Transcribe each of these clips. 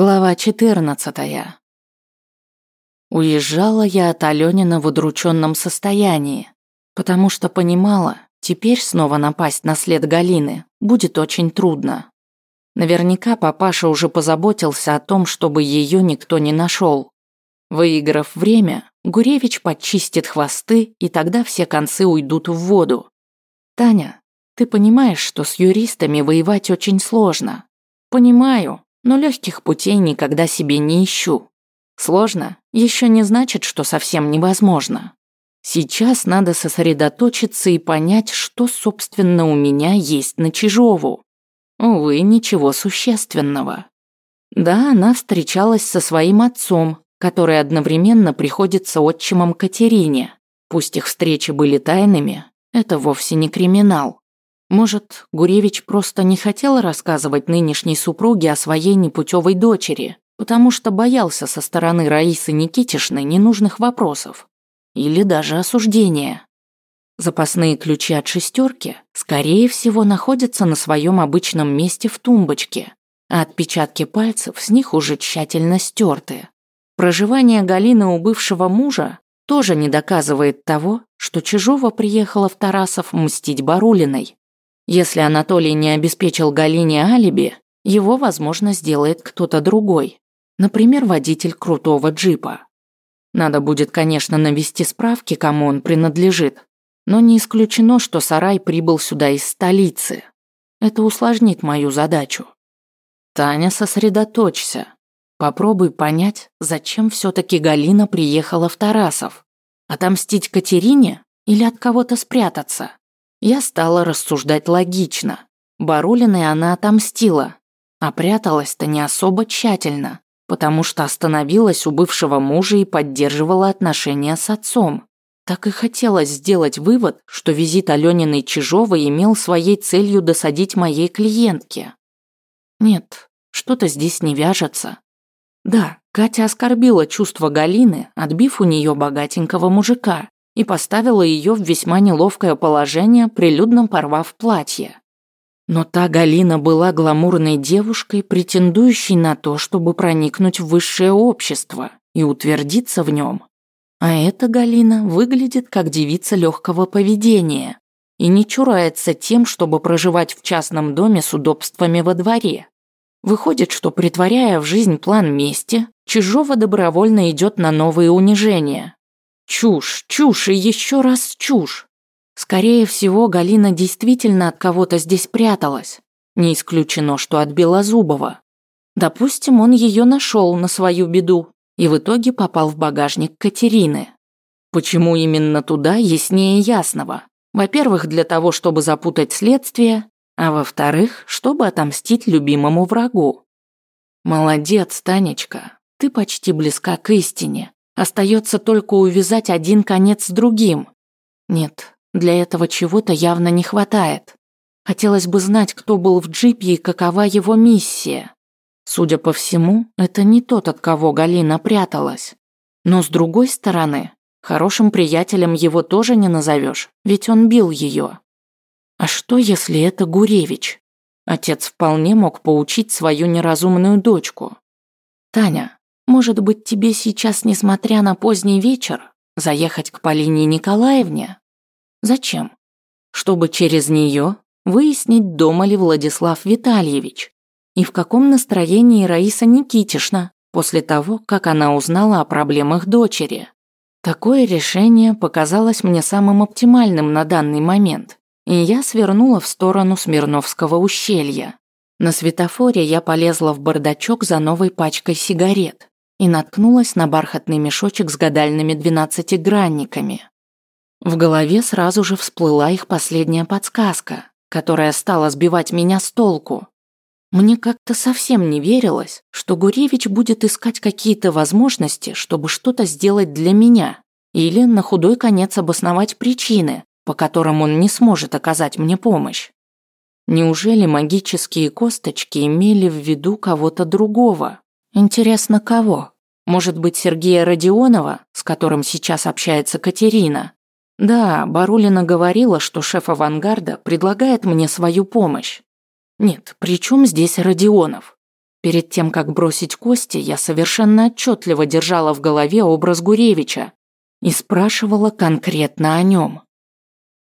Глава 14. Уезжала я от Алёнина в удрученном состоянии, потому что понимала, теперь снова напасть на след Галины будет очень трудно. Наверняка папаша уже позаботился о том, чтобы ее никто не нашел. Выиграв время, Гуревич подчистит хвосты, и тогда все концы уйдут в воду. Таня, ты понимаешь, что с юристами воевать очень сложно? Понимаю, но легких путей никогда себе не ищу. Сложно еще не значит, что совсем невозможно. Сейчас надо сосредоточиться и понять, что, собственно, у меня есть на Чижову. Увы, ничего существенного. Да, она встречалась со своим отцом, который одновременно приходится отчимом Катерине. Пусть их встречи были тайными, это вовсе не криминал. Может, Гуревич просто не хотел рассказывать нынешней супруге о своей непутевой дочери, потому что боялся со стороны Раисы Никитишны ненужных вопросов или даже осуждения. Запасные ключи от шестерки, скорее всего, находятся на своем обычном месте в тумбочке, а отпечатки пальцев с них уже тщательно стерты. Проживание Галины у бывшего мужа тоже не доказывает того, что Чижова приехала в Тарасов мстить Барулиной. Если Анатолий не обеспечил Галине алиби, его, возможно, сделает кто-то другой. Например, водитель крутого джипа. Надо будет, конечно, навести справки, кому он принадлежит, но не исключено, что сарай прибыл сюда из столицы. Это усложнит мою задачу. Таня, сосредоточься. Попробуй понять, зачем все-таки Галина приехала в Тарасов. Отомстить Катерине или от кого-то спрятаться? Я стала рассуждать логично. Барулиной она отомстила, а пряталась-то не особо тщательно, потому что остановилась у бывшего мужа и поддерживала отношения с отцом. Так и хотелось сделать вывод, что визит Алёниной Чижовой имел своей целью досадить моей клиентке. Нет, что-то здесь не вяжется. Да, Катя оскорбила чувство Галины, отбив у нее богатенького мужика и поставила ее в весьма неловкое положение, прилюдно порвав платье. Но та Галина была гламурной девушкой, претендующей на то, чтобы проникнуть в высшее общество и утвердиться в нем. А эта Галина выглядит как девица легкого поведения и не чурается тем, чтобы проживать в частном доме с удобствами во дворе. Выходит, что притворяя в жизнь план мести, Чижова добровольно идет на новые унижения, Чушь, чушь и еще раз чушь. Скорее всего, Галина действительно от кого-то здесь пряталась. Не исключено, что от Белозубова. Допустим, он ее нашел на свою беду и в итоге попал в багажник Катерины. Почему именно туда, яснее ясного. Во-первых, для того, чтобы запутать следствие, а во-вторых, чтобы отомстить любимому врагу. Молодец, Танечка, ты почти близка к истине. Остается только увязать один конец с другим. Нет, для этого чего-то явно не хватает. Хотелось бы знать, кто был в джипе и какова его миссия. Судя по всему, это не тот, от кого Галина пряталась. Но с другой стороны, хорошим приятелем его тоже не назовешь, ведь он бил ее. А что, если это Гуревич? Отец вполне мог поучить свою неразумную дочку. Таня, может быть, тебе сейчас, несмотря на поздний вечер, заехать к Полине Николаевне? Зачем? Чтобы через нее выяснить, дома ли Владислав Витальевич и в каком настроении Раиса Никитишна после того, как она узнала о проблемах дочери. Такое решение показалось мне самым оптимальным на данный момент, и я свернула в сторону Смирновского ущелья. На светофоре я полезла в бардачок за новой пачкой сигарет и наткнулась на бархатный мешочек с гадальными двенадцатигранниками. В голове сразу же всплыла их последняя подсказка, которая стала сбивать меня с толку. Мне как-то совсем не верилось, что Гуревич будет искать какие-то возможности, чтобы что-то сделать для меня, или на худой конец обосновать причины, по которым он не сможет оказать мне помощь. Неужели магические косточки имели в виду кого-то другого? Интересно, кого? Может быть, Сергея Родионова, с которым сейчас общается Катерина? Да, Барулина говорила, что шеф авангарда предлагает мне свою помощь. Нет, при чем здесь Родионов? Перед тем, как бросить кости, я совершенно отчетливо держала в голове образ Гуревича и спрашивала конкретно о нем.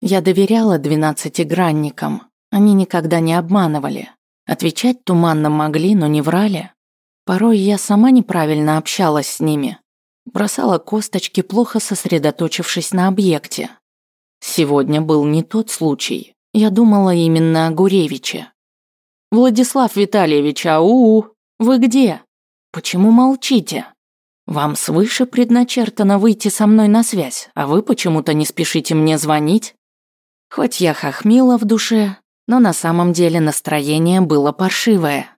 Я доверяла двенадцатигранникам, они никогда не обманывали. Отвечать туманно могли, но не врали. Порой я сама неправильно общалась с ними. Бросала косточки, плохо сосредоточившись на объекте. Сегодня был не тот случай. Я думала именно о Гуревиче. «Владислав Витальевич, ау, вы где? Почему молчите? Вам свыше предначертано выйти со мной на связь, а вы почему-то не спешите мне звонить?» Хоть я хохмила в душе, но на самом деле настроение было паршивое.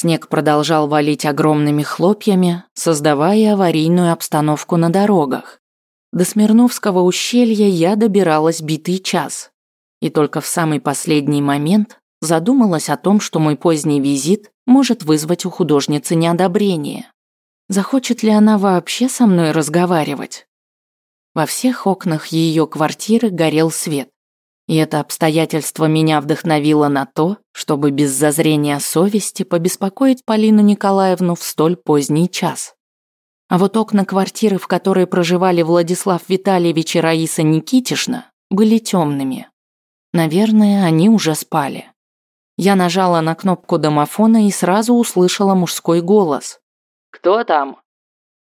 Снег продолжал валить огромными хлопьями, создавая аварийную обстановку на дорогах. До Смирновского ущелья я добиралась битый час. И только в самый последний момент задумалась о том, что мой поздний визит может вызвать у художницы неодобрение. Захочет ли она вообще со мной разговаривать? Во всех окнах ее квартиры горел свет. И это обстоятельство меня вдохновило на то, чтобы без зазрения совести побеспокоить Полину Николаевну в столь поздний час. А вот окна квартиры, в которой проживали Владислав Витальевич и Раиса Никитишна, были темными. Наверное, они уже спали. Я нажала на кнопку домофона и сразу услышала мужской голос. «Кто там?»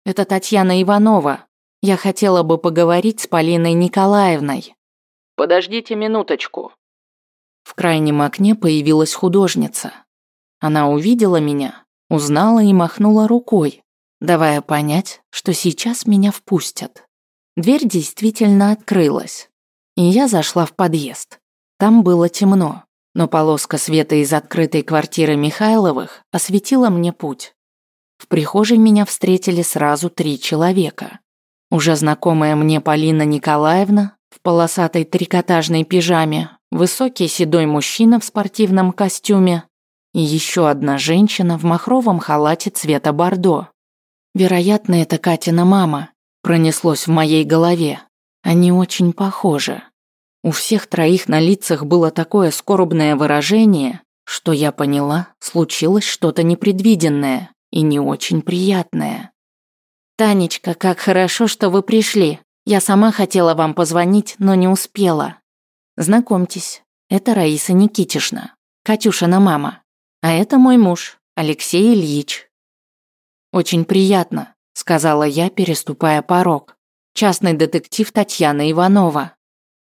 «Это Татьяна Иванова. Я хотела бы поговорить с Полиной Николаевной». Подождите минуточку. В крайнем окне появилась художница. Она увидела меня, узнала и махнула рукой, давая понять, что сейчас меня впустят. Дверь действительно открылась, и я зашла в подъезд. Там было темно, но полоска света из открытой квартиры Михайловых осветила мне путь. В прихожей меня встретили сразу три человека. Уже знакомая мне Полина Николаевна, в полосатой трикотажной пижаме, высокий седой мужчина в спортивном костюме и еще одна женщина в махровом халате цвета бордо. Вероятно, это Катина мама, пронеслось в моей голове. Они очень похожи. У всех троих на лицах было такое скорбное выражение, что я поняла, случилось что-то непредвиденное и не очень приятное. «Танечка, как хорошо, что вы пришли», я сама хотела вам позвонить, но не успела. Знакомьтесь, это Раиса Никитишна, Катюшина мама. А это мой муж, Алексей Ильич. Очень приятно, сказала я, переступая порог. Частный детектив Татьяна Иванова.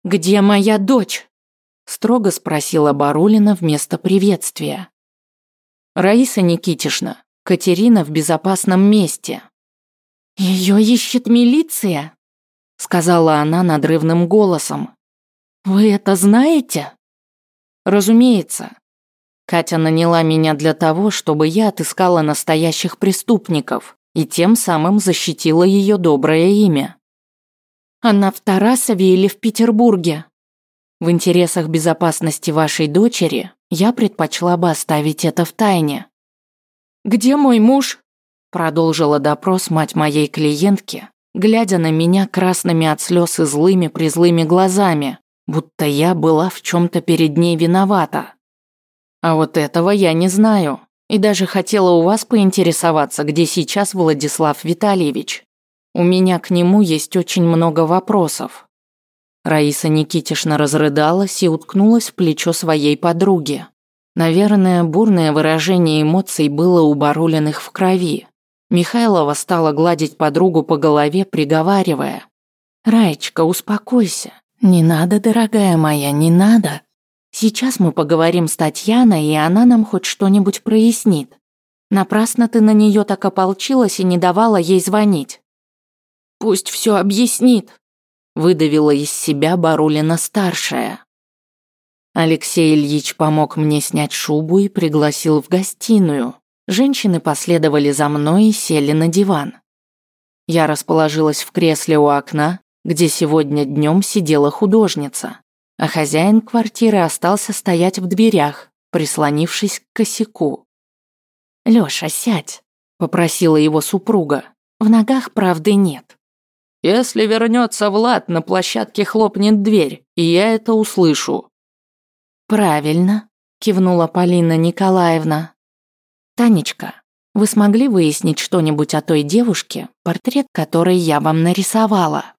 Где моя дочь? строго спросила Барулина вместо приветствия. Раиса Никитишна, Катерина в безопасном месте. Ее ищет милиция? Сказала она надрывным голосом. Вы это знаете? Разумеется. Катя наняла меня для того, чтобы я отыскала настоящих преступников и тем самым защитила ее доброе имя. Она в Тарасове или в Петербурге? В интересах безопасности вашей дочери я предпочла бы оставить это в тайне. Где мой муж? Продолжила допрос мать моей клиентки, глядя на меня красными от слез и злыми призлыми глазами, будто я была в чем-то перед ней виновата. А вот этого я не знаю, и даже хотела у вас поинтересоваться, где сейчас Владислав Витальевич. У меня к нему есть очень много вопросов. Раиса Никитишна разрыдалась и уткнулась в плечо своей подруги. Наверное, бурное выражение эмоций было у Барулиных в крови. Михайлова стала гладить подругу по голове, приговаривая. «Раечка, успокойся. Не надо, дорогая моя, не надо. Сейчас мы поговорим с Татьяной, и она нам хоть что-нибудь прояснит. Напрасно ты на нее так ополчилась и не давала ей звонить». «Пусть все объяснит», – выдавила из себя Барулина-старшая. Алексей Ильич помог мне снять шубу и пригласил в гостиную. Женщины последовали за мной и сели на диван. Я расположилась в кресле у окна, где сегодня днем сидела художница, а хозяин квартиры остался стоять в дверях, прислонившись к косяку. «Лёша, сядь», — попросила его супруга. «В ногах правды нет». «Если вернется Влад, на площадке хлопнет дверь, и я это услышу». «Правильно», — кивнула Полина Николаевна. Танечка, вы смогли выяснить что-нибудь о той девушке, портрет которой я вам нарисовала?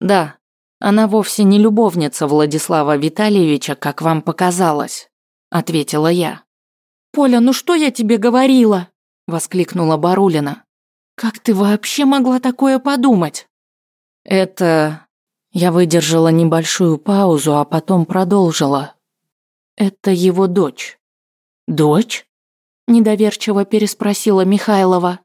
Да, она вовсе не любовница Владислава Витальевича, как вам показалось, ответила я. Поля, ну что я тебе говорила? воскликнула Барулина. Как ты вообще могла такое подумать? Это я выдержала небольшую паузу, а потом продолжила. Это его дочь. Дочь? Недоверчиво переспросила Михайлова.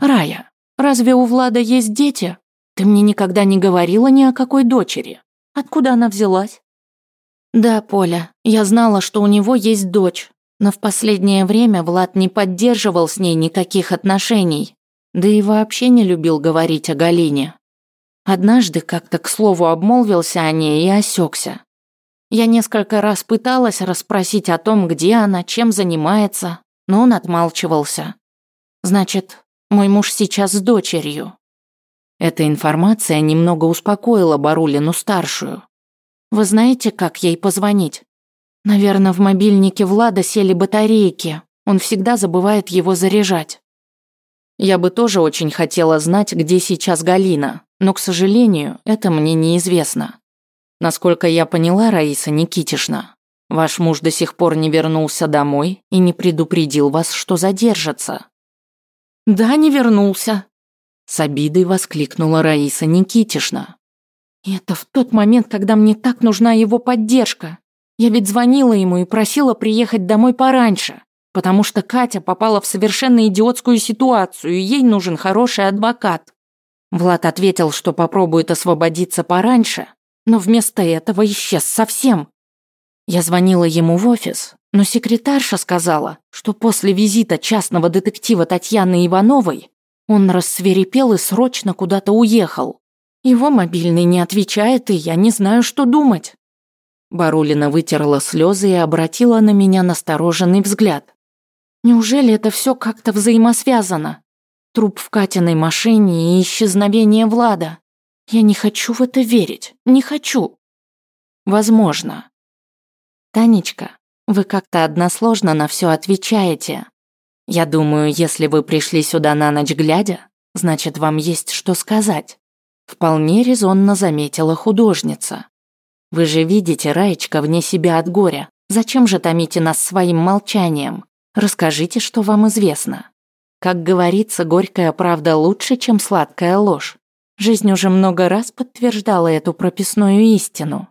Рая, разве у Влада есть дети? Ты мне никогда не говорила ни о какой дочери. Откуда она взялась? Да, Поля, я знала, что у него есть дочь, но в последнее время Влад не поддерживал с ней никаких отношений, да и вообще не любил говорить о Галине. Однажды как-то к слову обмолвился о ней и осекся. Я несколько раз пыталась расспросить о том, где она, чем занимается, но он отмалчивался. Значит, мой муж сейчас с дочерью. Эта информация немного успокоила Барулину-старшую. Вы знаете, как ей позвонить? Наверное, в мобильнике Влада сели батарейки. Он всегда забывает его заряжать. Я бы тоже очень хотела знать, где сейчас Галина, но, к сожалению, это мне неизвестно. Насколько я поняла, Раиса Никитишна, ваш муж до сих пор не вернулся домой и не предупредил вас, что задержится. Да, не вернулся. С обидой воскликнула Раиса Никитишна. Это в тот момент, когда мне так нужна его поддержка. Я ведь звонила ему и просила приехать домой пораньше потому что Катя попала в совершенно идиотскую ситуацию, и ей нужен хороший адвокат. Влад ответил, что попробует освободиться пораньше, но вместо этого исчез совсем. Я звонила ему в офис, но секретарша сказала, что после визита частного детектива Татьяны Ивановой он рассверепел и срочно куда-то уехал. Его мобильный не отвечает, и я не знаю, что думать. Барулина вытерла слезы и обратила на меня настороженный взгляд. Неужели это все как-то взаимосвязано? Труп в Катиной машине и исчезновение Влада. Я не хочу в это верить. Не хочу. Возможно. Танечка, вы как-то односложно на все отвечаете. Я думаю, если вы пришли сюда на ночь глядя, значит, вам есть что сказать. Вполне резонно заметила художница. Вы же видите, Раечка вне себя от горя. Зачем же томите нас своим молчанием? Расскажите, что вам известно. Как говорится, горькая правда лучше, чем сладкая ложь. Жизнь уже много раз подтверждала эту прописную истину.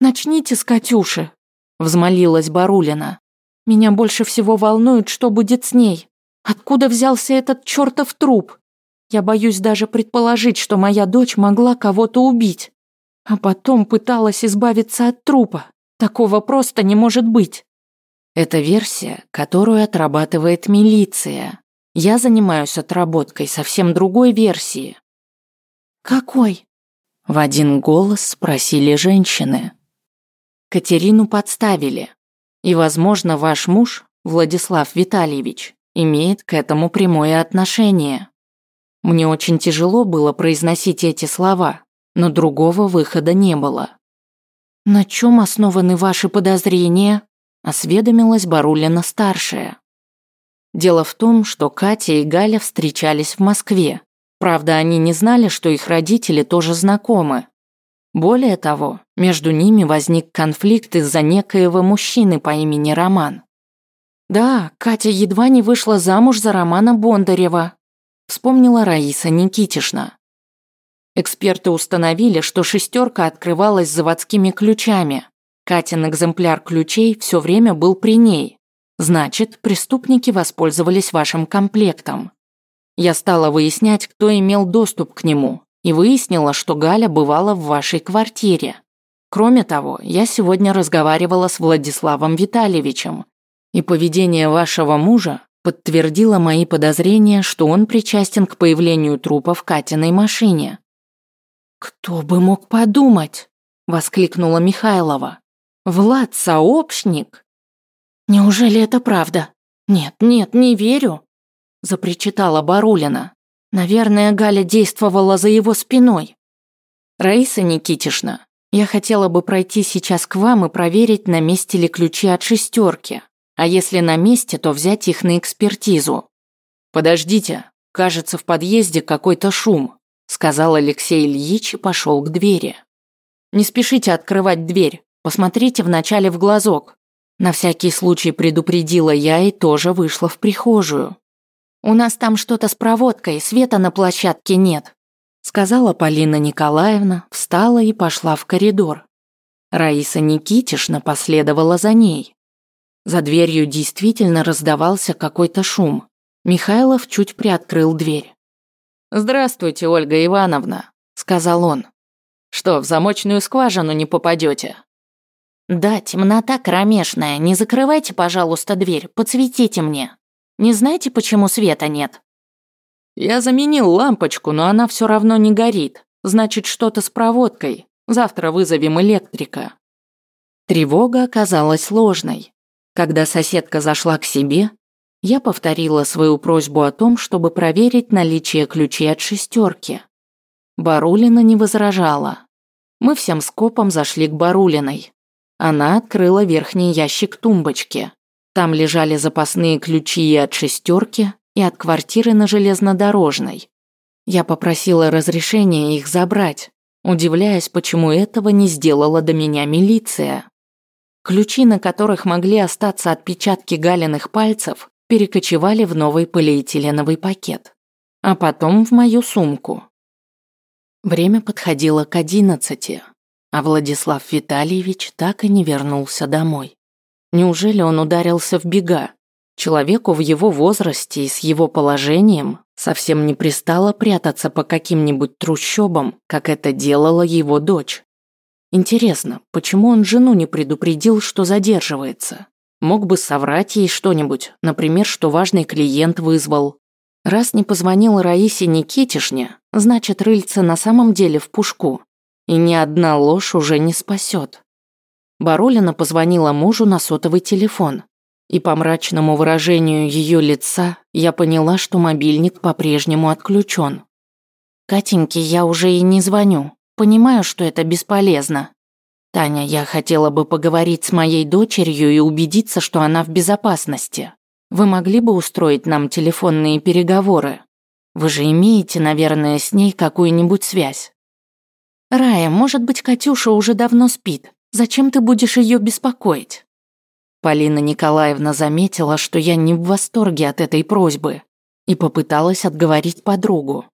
«Начните с Катюши», — взмолилась Барулина. «Меня больше всего волнует, что будет с ней. Откуда взялся этот чертов труп? Я боюсь даже предположить, что моя дочь могла кого-то убить. А потом пыталась избавиться от трупа. Такого просто не может быть. Это версия, которую отрабатывает милиция. Я занимаюсь отработкой совсем другой версии. Какой? В один голос спросили женщины. Катерину подставили. И, возможно, ваш муж, Владислав Витальевич, имеет к этому прямое отношение. Мне очень тяжело было произносить эти слова, но другого выхода не было. На чем основаны ваши подозрения? осведомилась Барулина-старшая. Дело в том, что Катя и Галя встречались в Москве. Правда, они не знали, что их родители тоже знакомы. Более того, между ними возник конфликт из-за некоего мужчины по имени Роман. «Да, Катя едва не вышла замуж за Романа Бондарева», вспомнила Раиса Никитишна. Эксперты установили, что шестерка открывалась заводскими ключами, Катин экземпляр ключей все время был при ней. Значит, преступники воспользовались вашим комплектом. Я стала выяснять, кто имел доступ к нему, и выяснила, что Галя бывала в вашей квартире. Кроме того, я сегодня разговаривала с Владиславом Витальевичем, и поведение вашего мужа подтвердило мои подозрения, что он причастен к появлению трупа в Катиной машине. «Кто бы мог подумать?» – воскликнула Михайлова. Влад сообщник? Неужели это правда? Нет, нет, не верю, запричитала Барулина. Наверное, Галя действовала за его спиной. Раиса Никитишна, я хотела бы пройти сейчас к вам и проверить, на месте ли ключи от шестерки. А если на месте, то взять их на экспертизу. Подождите, кажется, в подъезде какой-то шум, сказал Алексей Ильич и пошел к двери. Не спешите открывать дверь, посмотрите вначале в глазок. На всякий случай предупредила я и тоже вышла в прихожую. У нас там что-то с проводкой, света на площадке нет, сказала Полина Николаевна, встала и пошла в коридор. Раиса Никитишна последовала за ней. За дверью действительно раздавался какой-то шум. Михайлов чуть приоткрыл дверь. «Здравствуйте, Ольга Ивановна», — сказал он. «Что, в замочную скважину не попадете? «Да, темнота кромешная. Не закрывайте, пожалуйста, дверь. Подсветите мне. Не знаете, почему света нет?» «Я заменил лампочку, но она все равно не горит. Значит, что-то с проводкой. Завтра вызовем электрика». Тревога оказалась ложной. Когда соседка зашла к себе, я повторила свою просьбу о том, чтобы проверить наличие ключей от шестерки. Барулина не возражала. Мы всем скопом зашли к Барулиной. Она открыла верхний ящик тумбочки. Там лежали запасные ключи и от шестерки, и от квартиры на железнодорожной. Я попросила разрешения их забрать, удивляясь, почему этого не сделала до меня милиция. Ключи, на которых могли остаться отпечатки Галиных пальцев, перекочевали в новый полиэтиленовый пакет, а потом в мою сумку. Время подходило к одиннадцати а Владислав Витальевич так и не вернулся домой. Неужели он ударился в бега? Человеку в его возрасте и с его положением совсем не пристало прятаться по каким-нибудь трущобам, как это делала его дочь. Интересно, почему он жену не предупредил, что задерживается? Мог бы соврать ей что-нибудь, например, что важный клиент вызвал. Раз не позвонил Раисе Никитишне, значит, рыльце на самом деле в пушку и ни одна ложь уже не спасет. Барулина позвонила мужу на сотовый телефон, и по мрачному выражению ее лица я поняла, что мобильник по-прежнему отключен. «Катеньке я уже и не звоню, понимаю, что это бесполезно. Таня, я хотела бы поговорить с моей дочерью и убедиться, что она в безопасности. Вы могли бы устроить нам телефонные переговоры? Вы же имеете, наверное, с ней какую-нибудь связь?» «Рая, может быть, Катюша уже давно спит. Зачем ты будешь ее беспокоить?» Полина Николаевна заметила, что я не в восторге от этой просьбы и попыталась отговорить подругу.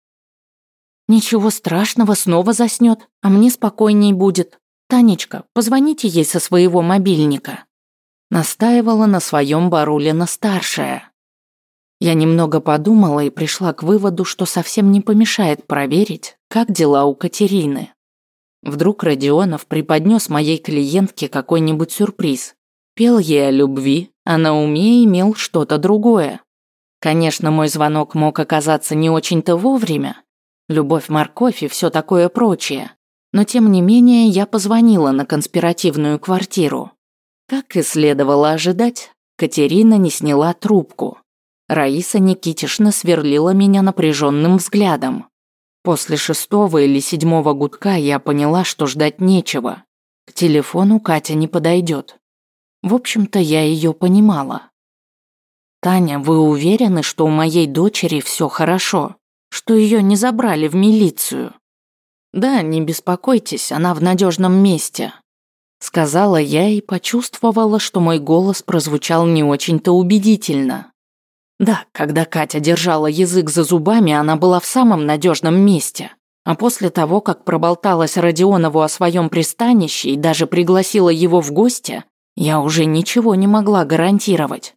«Ничего страшного, снова заснет, а мне спокойней будет. Танечка, позвоните ей со своего мобильника». Настаивала на своем Барулина-старшая. Я немного подумала и пришла к выводу, что совсем не помешает проверить, как дела у Катерины. Вдруг Родионов преподнес моей клиентке какой-нибудь сюрприз. Пел ей о любви, а на уме имел что-то другое. Конечно, мой звонок мог оказаться не очень-то вовремя. Любовь, морковь и все такое прочее. Но тем не менее я позвонила на конспиративную квартиру. Как и следовало ожидать, Катерина не сняла трубку. Раиса Никитишна сверлила меня напряженным взглядом. После шестого или седьмого гудка я поняла, что ждать нечего. К телефону Катя не подойдет. В общем-то, я ее понимала. «Таня, вы уверены, что у моей дочери все хорошо? Что ее не забрали в милицию?» «Да, не беспокойтесь, она в надежном месте», сказала я и почувствовала, что мой голос прозвучал не очень-то убедительно. Да, когда Катя держала язык за зубами, она была в самом надежном месте. А после того, как проболталась Родионову о своем пристанище и даже пригласила его в гости, я уже ничего не могла гарантировать.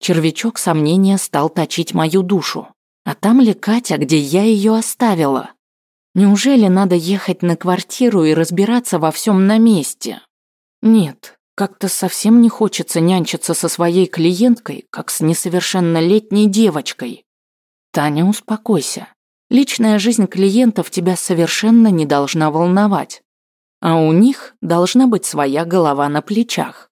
Червячок сомнения стал точить мою душу. А там ли Катя, где я ее оставила? Неужели надо ехать на квартиру и разбираться во всем на месте? Нет, как-то совсем не хочется нянчиться со своей клиенткой, как с несовершеннолетней девочкой. Таня, успокойся. Личная жизнь клиентов тебя совершенно не должна волновать. А у них должна быть своя голова на плечах.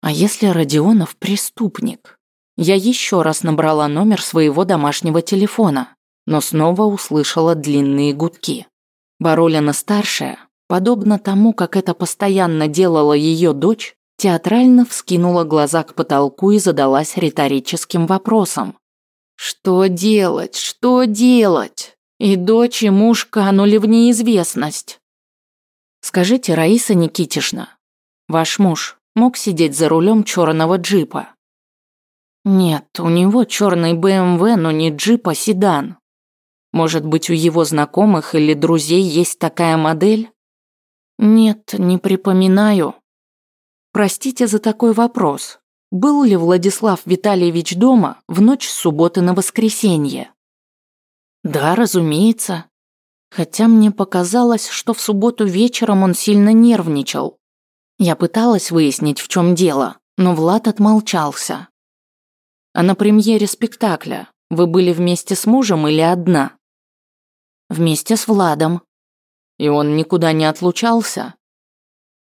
А если Родионов преступник? Я еще раз набрала номер своего домашнего телефона, но снова услышала длинные гудки. Баролина старшая Подобно тому, как это постоянно делала ее дочь, театрально вскинула глаза к потолку и задалась риторическим вопросом. Что делать? Что делать? И дочь, и муж канули в неизвестность. Скажите, Раиса Никитишна, ваш муж мог сидеть за рулем черного джипа? Нет, у него черный БМВ, но не джип, а седан. Может быть, у его знакомых или друзей есть такая модель? Нет, не припоминаю. Простите за такой вопрос. Был ли Владислав Витальевич дома в ночь с субботы на воскресенье? Да, разумеется. Хотя мне показалось, что в субботу вечером он сильно нервничал. Я пыталась выяснить, в чем дело, но Влад отмолчался. А на премьере спектакля вы были вместе с мужем или одна? Вместе с Владом. И он никуда не отлучался?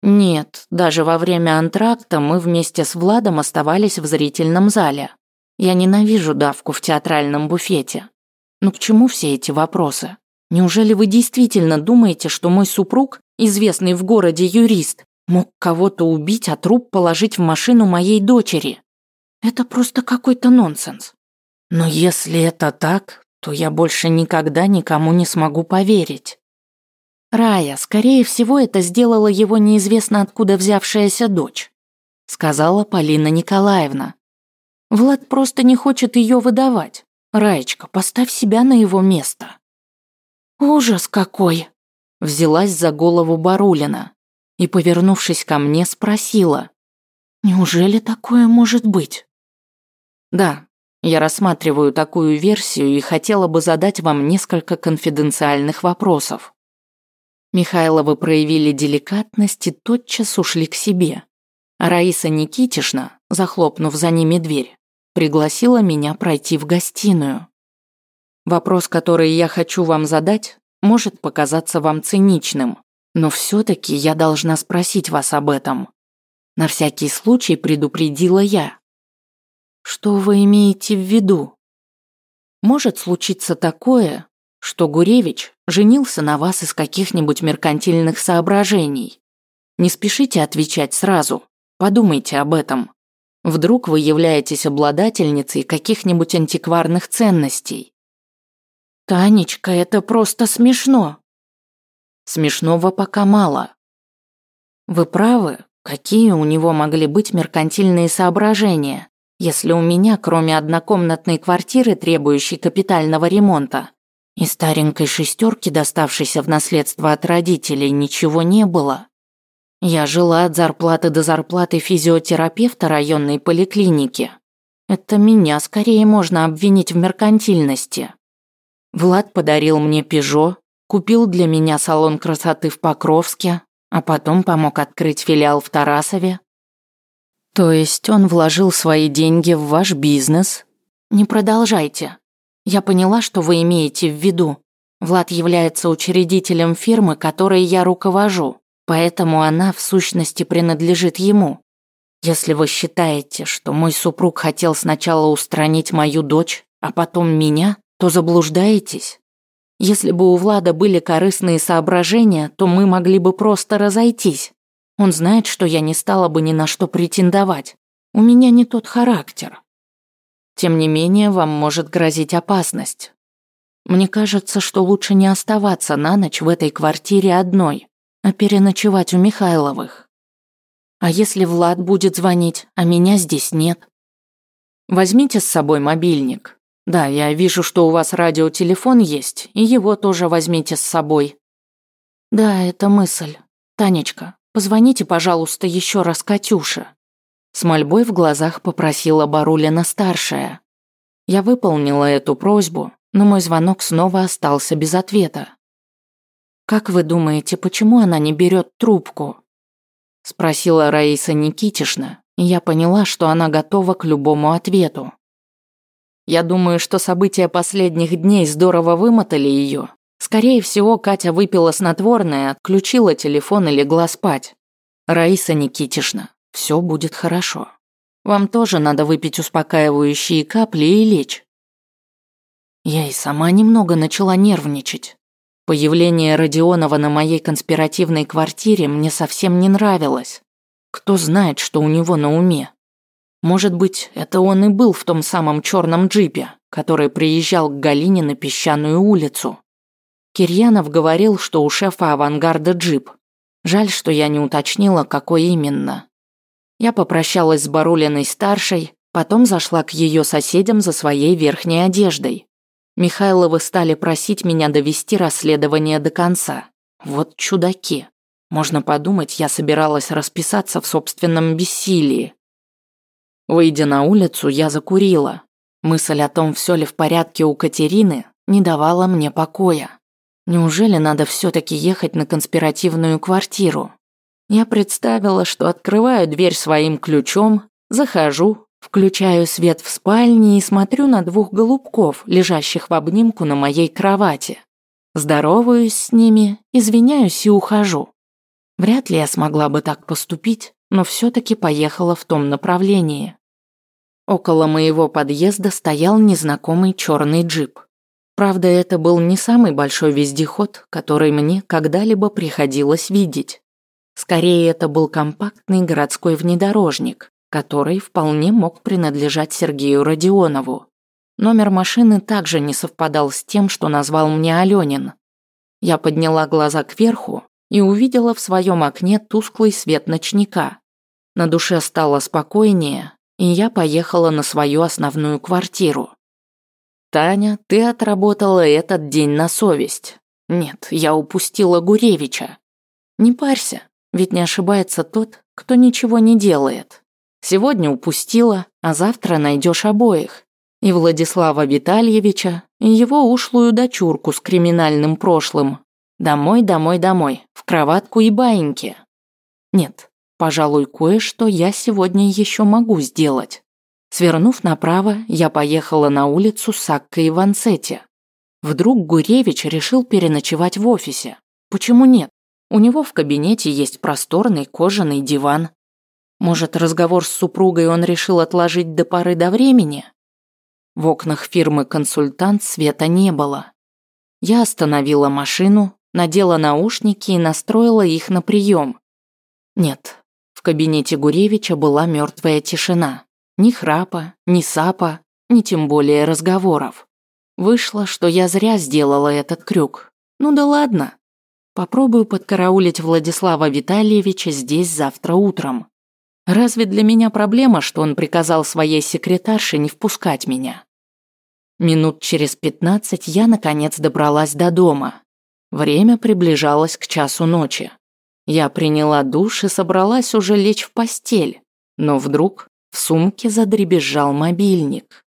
Нет, даже во время антракта мы вместе с Владом оставались в зрительном зале. Я ненавижу давку в театральном буфете. Ну к чему все эти вопросы? Неужели вы действительно думаете, что мой супруг, известный в городе юрист, мог кого-то убить, а труп положить в машину моей дочери? Это просто какой-то нонсенс. Но если это так, то я больше никогда никому не смогу поверить. Рая, скорее всего, это сделала его неизвестно откуда взявшаяся дочь, сказала Полина Николаевна. Влад просто не хочет ее выдавать. Раечка, поставь себя на его место. Ужас какой! Взялась за голову Барулина и, повернувшись ко мне, спросила. Неужели такое может быть? Да, я рассматриваю такую версию и хотела бы задать вам несколько конфиденциальных вопросов. Михайловы проявили деликатность и тотчас ушли к себе. А Раиса Никитишна, захлопнув за ними дверь, пригласила меня пройти в гостиную. Вопрос, который я хочу вам задать, может показаться вам циничным, но все таки я должна спросить вас об этом. На всякий случай предупредила я. Что вы имеете в виду? Может случиться такое, что Гуревич женился на вас из каких-нибудь меркантильных соображений. Не спешите отвечать сразу, подумайте об этом. Вдруг вы являетесь обладательницей каких-нибудь антикварных ценностей. Танечка, это просто смешно. Смешного пока мало. Вы правы, какие у него могли быть меркантильные соображения, если у меня, кроме однокомнатной квартиры, требующей капитального ремонта, и старенькой шестерки, доставшейся в наследство от родителей, ничего не было. Я жила от зарплаты до зарплаты физиотерапевта районной поликлиники. Это меня скорее можно обвинить в меркантильности. Влад подарил мне «Пежо», купил для меня салон красоты в Покровске, а потом помог открыть филиал в Тарасове. То есть он вложил свои деньги в ваш бизнес? Не продолжайте. Я поняла, что вы имеете в виду. Влад является учредителем фирмы, которой я руковожу, поэтому она в сущности принадлежит ему. Если вы считаете, что мой супруг хотел сначала устранить мою дочь, а потом меня, то заблуждаетесь. Если бы у Влада были корыстные соображения, то мы могли бы просто разойтись. Он знает, что я не стала бы ни на что претендовать. У меня не тот характер. Тем не менее, вам может грозить опасность. Мне кажется, что лучше не оставаться на ночь в этой квартире одной, а переночевать у Михайловых. А если Влад будет звонить, а меня здесь нет? Возьмите с собой мобильник. Да, я вижу, что у вас радиотелефон есть, и его тоже возьмите с собой. Да, это мысль. Танечка, позвоните, пожалуйста, еще раз Катюше. С мольбой в глазах попросила Барулина-старшая. Я выполнила эту просьбу, но мой звонок снова остался без ответа. «Как вы думаете, почему она не берет трубку?» Спросила Раиса Никитишна, и я поняла, что она готова к любому ответу. Я думаю, что события последних дней здорово вымотали ее. Скорее всего, Катя выпила снотворное, отключила телефон и легла спать. Раиса Никитишна, все будет хорошо. Вам тоже надо выпить успокаивающие капли и лечь. Я и сама немного начала нервничать. Появление Родионова на моей конспиративной квартире мне совсем не нравилось. Кто знает, что у него на уме? Может быть, это он и был в том самом черном джипе, который приезжал к Галине на песчаную улицу. Кирьянов говорил, что у шефа авангарда джип. Жаль, что я не уточнила, какой именно. Я попрощалась с Барулиной-старшей, потом зашла к ее соседям за своей верхней одеждой. Михайловы стали просить меня довести расследование до конца. Вот чудаки. Можно подумать, я собиралась расписаться в собственном бессилии. Выйдя на улицу, я закурила. Мысль о том, все ли в порядке у Катерины, не давала мне покоя. Неужели надо все таки ехать на конспиративную квартиру? Я представила, что открываю дверь своим ключом, захожу, включаю свет в спальне и смотрю на двух голубков, лежащих в обнимку на моей кровати. Здороваюсь с ними, извиняюсь и ухожу. Вряд ли я смогла бы так поступить, но все таки поехала в том направлении. Около моего подъезда стоял незнакомый черный джип. Правда, это был не самый большой вездеход, который мне когда-либо приходилось видеть. Скорее, это был компактный городской внедорожник, который вполне мог принадлежать Сергею Родионову. Номер машины также не совпадал с тем, что назвал мне Алёнин. Я подняла глаза кверху и увидела в своем окне тусклый свет ночника. На душе стало спокойнее, и я поехала на свою основную квартиру. «Таня, ты отработала этот день на совесть. Нет, я упустила Гуревича. Не парься, ведь не ошибается тот, кто ничего не делает. Сегодня упустила, а завтра найдешь обоих. И Владислава Витальевича, и его ушлую дочурку с криминальным прошлым. Домой, домой, домой, в кроватку и баиньки. Нет, пожалуй, кое-что я сегодня еще могу сделать. Свернув направо, я поехала на улицу Сакка и Ванцетти. Вдруг Гуревич решил переночевать в офисе. Почему нет? У него в кабинете есть просторный кожаный диван. Может, разговор с супругой он решил отложить до поры до времени? В окнах фирмы «Консультант» света не было. Я остановила машину, надела наушники и настроила их на прием. Нет, в кабинете Гуревича была мертвая тишина. Ни храпа, ни сапа, ни тем более разговоров. Вышло, что я зря сделала этот крюк. Ну да ладно. Попробую подкараулить Владислава Витальевича здесь завтра утром. Разве для меня проблема, что он приказал своей секретарше не впускать меня? Минут через пятнадцать я наконец добралась до дома. Время приближалось к часу ночи. Я приняла душ и собралась уже лечь в постель, но вдруг в сумке задребезжал мобильник.